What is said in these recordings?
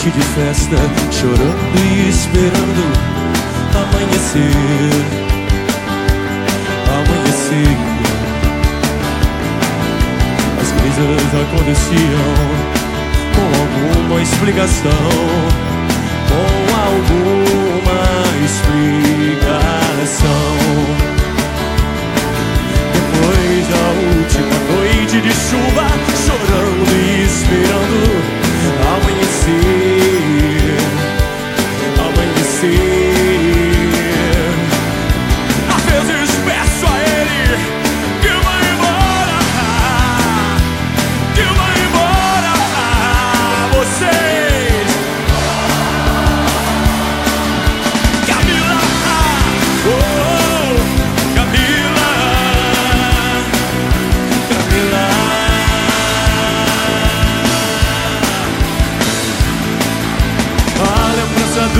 noite de festa, chorando e esperando amanhecer. Amanhecer. As coisas aconteciam com alguma explicação. Com alguma explicação. Depois da última noite de chuva, chorando e esperando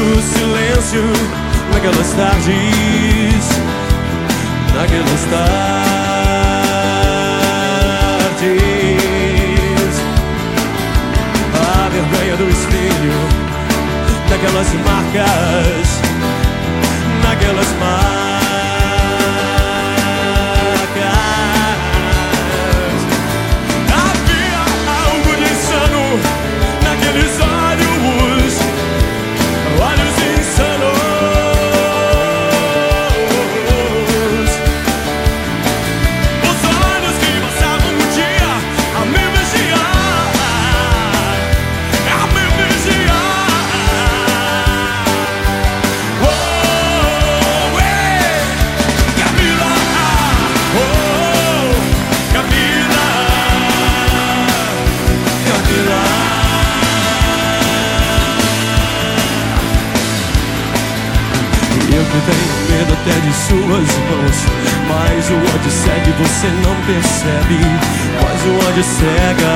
do silêncio naquelas tardes, naquelas tardes. A vergonha do espelho, naquelas marcas, naquelas marcas. Até de suas mãos Mas o ódio segue, você não percebe Mas o ódio cega.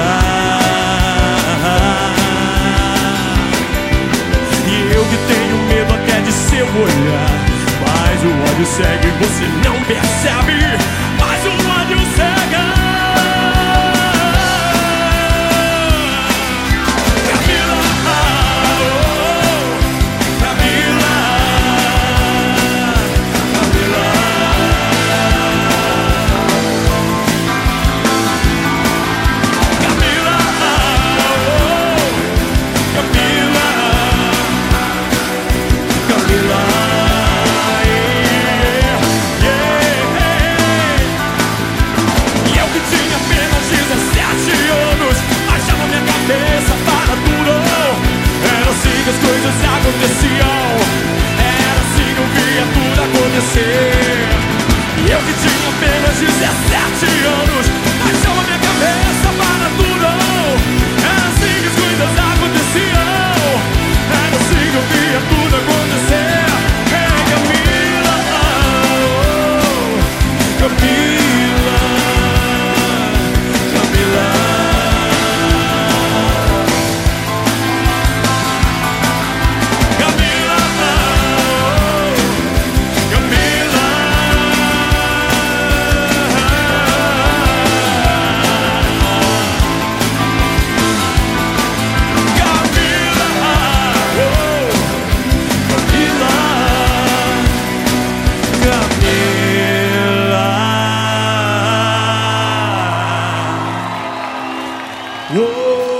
E eu que tenho medo até de seu olhar Mas o ódio segue, você não percebe you. Whoa!